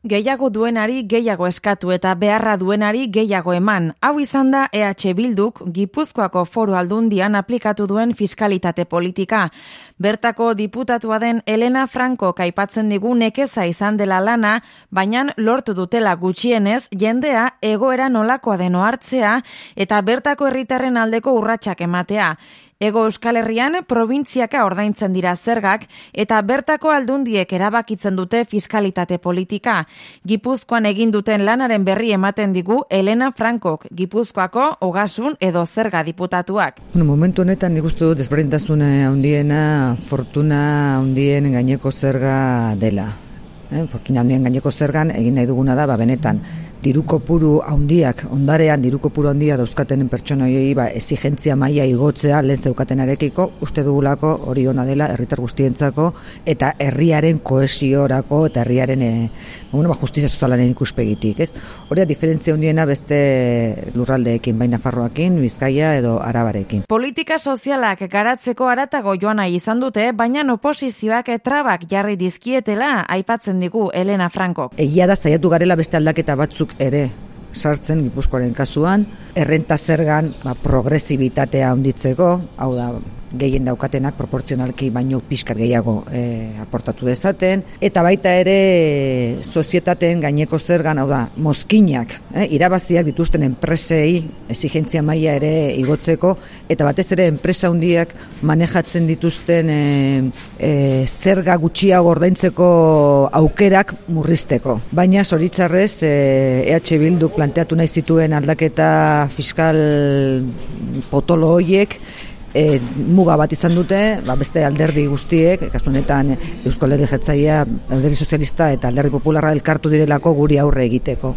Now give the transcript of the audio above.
Gehiago duenari gehiago eskatu eta beharra duenari gehiago eman. Hau izan da EH Bilduk Gipuzkoako foru aldundian aplikatu duen fiskalitate politika. Bertako diputatua den Elena Franco kaipatzen digu nekeza izan dela lana, baina lortu dutela gutxienez jendea egoera nolakoa deno hartzea eta bertako herritarren aldeko urratsak ematea. Ego Euskal Herrian probintziaka ordaintzen dira zergak eta bertako aldundiek erabakitzen dute fiskalitate politika. Gipuzkoan egin duten lanaren berri ematen digu Elena Frankok, Gipuzkoako ogasun edo zerga diputatuak. Bueno, momentu honetan nik uste dut desberdintasune handiena fortuna handien gaineko zerga dela. Eh, fortuna handien gaineko zergan egin nahi duguna da, ba, benetan, diruko puru handiak ondarean diruko puru handia dauzkaten pertsona hoiei ba exigentzia maila igotzea lehen zeukatenarekiko uste dugulako hori ona dela herritar guztientzako eta herriaren kohesiorako eta herriaren e, bueno ba justizia sozialaren ikuspegitik, ez? Hori diferentzia handiena beste lurraldeekin, baina Farroakin, Bizkaia edo Arabarekin. Politika sozialak garatzeko aratago joana izan dute, baina oposizioak etrabak jarri dizkietela aipatzen digu Elena Franco. Egia da saiatu garela beste aldaketa batzuk ere sartzen Gipuzkoaren kasuan, errenta zergan ba, progresibitatea handitzeko, hau da, gehien daukatenak proportzionalki baino pixkar gehiago e, aportatu dezaten. Eta baita ere sozietateen gaineko zergan hau da mozkinak e, irabaziak dituzten enpresei exigentzia maila ere igotzeko eta batez ere enpresa handiak manejatzen dituzten e, e, zerga gutxiago ordaintzeko aukerak murrizteko. Baina soritzarrez e, EH Bildu planteatu nahi zituen aldaketa fiskal potolo hoiek e, muga bat izan dute, ba, beste alderdi guztiek, kasu honetan Eusko Alderdi Alderdi Sozialista eta Alderdi Popularra elkartu direlako guri aurre egiteko.